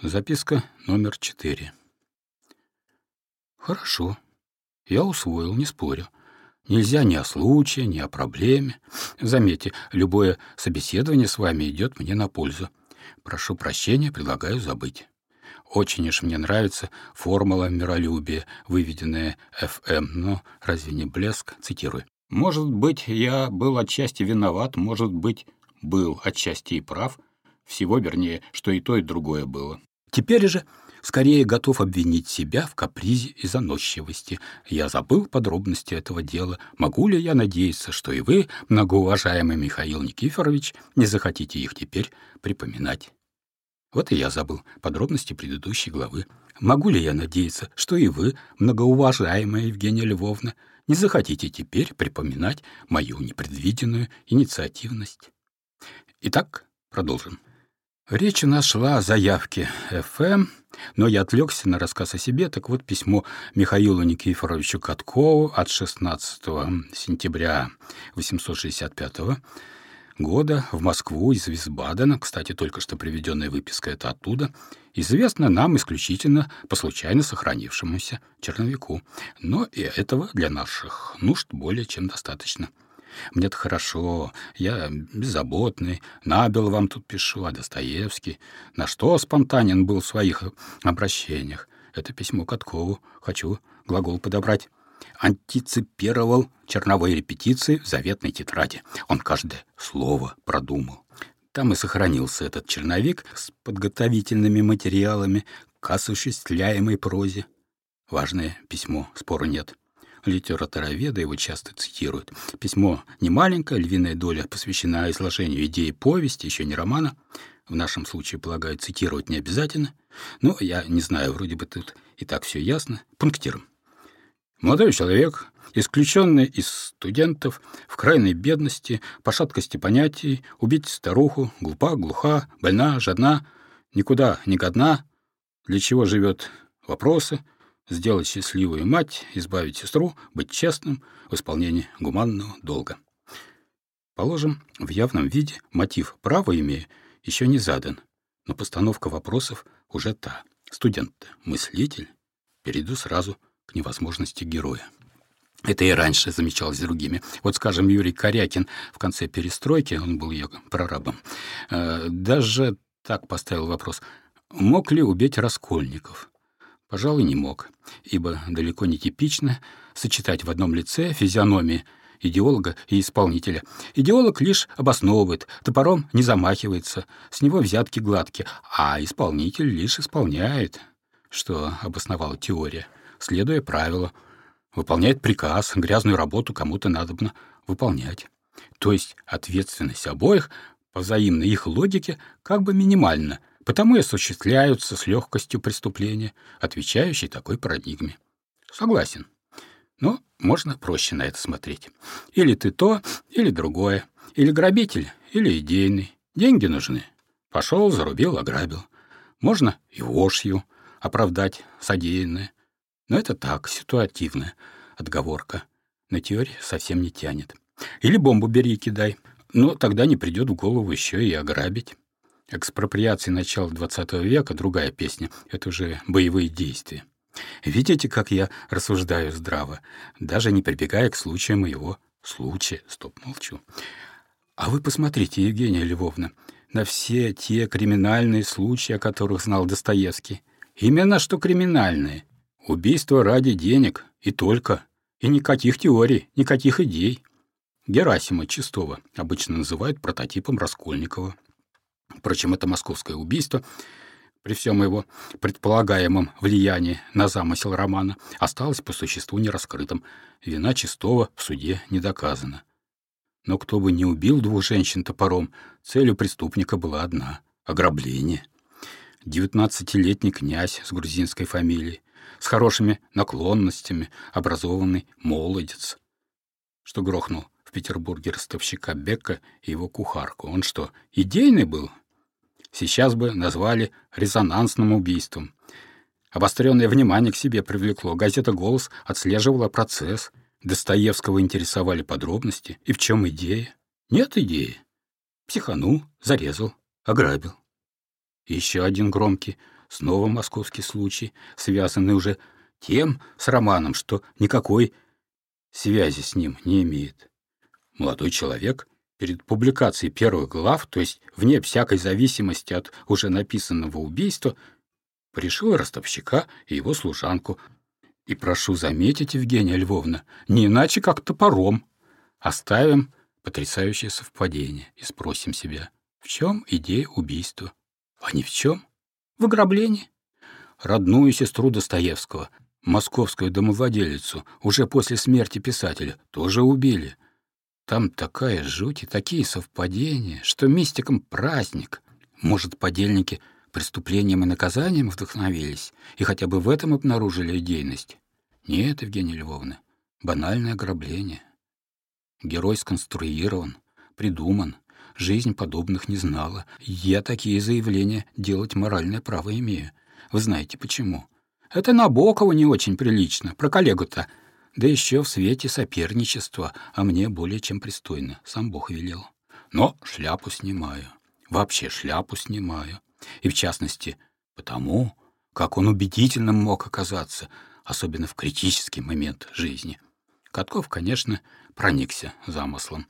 Записка номер четыре. Хорошо. Я усвоил, не спорю. Нельзя ни о случае, ни о проблеме. Заметьте, любое собеседование с вами идет мне на пользу. Прошу прощения, предлагаю забыть. Очень уж мне нравится формула миролюбия, выведенная ФМ, но разве не блеск? Цитирую. Может быть, я был отчасти виноват, может быть, был отчасти и прав. Всего, вернее, что и то, и другое было. Теперь же скорее готов обвинить себя в капризе и заносчивости. Я забыл подробности этого дела. Могу ли я надеяться, что и вы, многоуважаемый Михаил Никифорович, не захотите их теперь припоминать? Вот и я забыл подробности предыдущей главы. Могу ли я надеяться, что и вы, многоуважаемая Евгения Львовна, не захотите теперь припоминать мою непредвиденную инициативность? Итак, продолжим. Речь у нас о заявке ФМ, но я отвлекся на рассказ о себе. Так вот, письмо Михаилу Никифоровичу Каткову от 16 сентября 865 года в Москву из Висбадена, кстати, только что приведенная выписка это оттуда, известно нам исключительно по случайно сохранившемуся черновику, но и этого для наших нужд более чем достаточно. Мне-то хорошо, я беззаботный, набел вам тут пишу, а Достоевский. На что спонтанен был в своих обращениях? Это письмо Каткову. Хочу глагол подобрать. Антиципировал черновые репетиции в заветной тетради. Он каждое слово продумал. Там и сохранился этот черновик с подготовительными материалами к осуществляемой прозе. Важное письмо, спору нет литературоведы его часто цитируют. Письмо не маленькое, львиная доля посвящена изложению идеи повести, еще не романа. В нашем случае, полагаю, цитировать не обязательно. Но я не знаю, вроде бы тут и так все ясно. Пунктиром. Молодой человек, исключенный из студентов, в крайней бедности, по шаткости понятий, убить старуху, глупа, глуха, больна, жадна, никуда не годна, для чего живет вопросы — сделать счастливую мать, избавить сестру, быть честным в исполнении гуманного долга. Положим, в явном виде мотив права имея еще не задан, но постановка вопросов уже та. Студент, мыслитель, перейду сразу к невозможности героя. Это и раньше замечалось другими. Вот, скажем, Юрий Корякин в конце перестройки, он был ее прорабом, э, даже так поставил вопрос, мог ли убить Раскольников? Пожалуй, не мог, ибо далеко не типично сочетать в одном лице физиономии идеолога и исполнителя. Идеолог лишь обосновывает, топором не замахивается, с него взятки гладкие, а исполнитель лишь исполняет, что обосновала теория, следуя правилу. Выполняет приказ, грязную работу кому-то надобно выполнять. То есть ответственность обоих по взаимной их логике как бы минимальна, потому и осуществляются с легкостью преступления, отвечающие такой парадигме. Согласен. Но можно проще на это смотреть. Или ты то, или другое. Или грабитель, или идейный. Деньги нужны. Пошел, зарубил, ограбил. Можно и вошью оправдать содеянное. Но это так, ситуативная отговорка. На теории совсем не тянет. Или бомбу бери и кидай. Но тогда не придет в голову еще и ограбить. Экспроприации начала XX века — другая песня. Это уже боевые действия. Видите, как я рассуждаю здраво, даже не прибегая к случаю моего случая. Стоп, молчу. А вы посмотрите, Евгения Львовна, на все те криминальные случаи, о которых знал Достоевский. Именно что криминальные. Убийство ради денег и только. И никаких теорий, никаких идей. Герасима Чистова обычно называют прототипом Раскольникова. Впрочем, это московское убийство, при всем его предполагаемом влиянии на замысел романа, осталось по существу нераскрытым. Вина Чистого в суде не доказана. Но кто бы не убил двух женщин топором, целью преступника была одна — ограбление. Девятнадцатилетний князь с грузинской фамилией, с хорошими наклонностями, образованный молодец, что грохнул в Петербурге ростовщика Бека и его кухарку. Он что, идейный был? Сейчас бы назвали резонансным убийством. Обостренное внимание к себе привлекло. Газета «Голос» отслеживала процесс. Достоевского интересовали подробности. И в чем идея? Нет идеи. Психанул, зарезал, ограбил. еще один громкий снова московский случай, связанный уже тем с романом, что никакой связи с ним не имеет. Молодой человек перед публикацией первых глав, то есть вне всякой зависимости от уже написанного убийства, порешил ростовщика и его служанку. И прошу заметить, Евгения Львовна, не иначе как топором. Оставим потрясающее совпадение и спросим себя, в чем идея убийства? А ни в чем. В ограблении. Родную сестру Достоевского, московскую домовладелицу, уже после смерти писателя, тоже убили. Там такая жуть и такие совпадения, что мистикам праздник. Может, подельники преступлением и наказанием вдохновились и хотя бы в этом обнаружили идейность? Нет, Евгения Львовна, банальное ограбление. Герой сконструирован, придуман, жизнь подобных не знала. Я такие заявления делать моральное право имею. Вы знаете почему? Это Набокову не очень прилично, про коллегу-то. Да еще в свете соперничества, а мне более чем пристойно, сам Бог велел. Но шляпу снимаю, вообще шляпу снимаю. И в частности, потому, как он убедительным мог оказаться, особенно в критический момент жизни. Катков, конечно, проникся замыслом.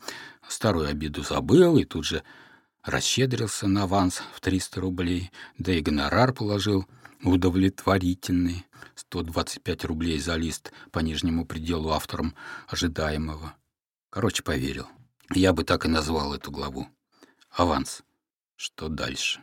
Старую обиду забыл и тут же расщедрился на аванс в 300 рублей, да и гонорар положил удовлетворительный. 125 рублей за лист по нижнему пределу автором ожидаемого. Короче, поверил. Я бы так и назвал эту главу. Аванс. Что дальше?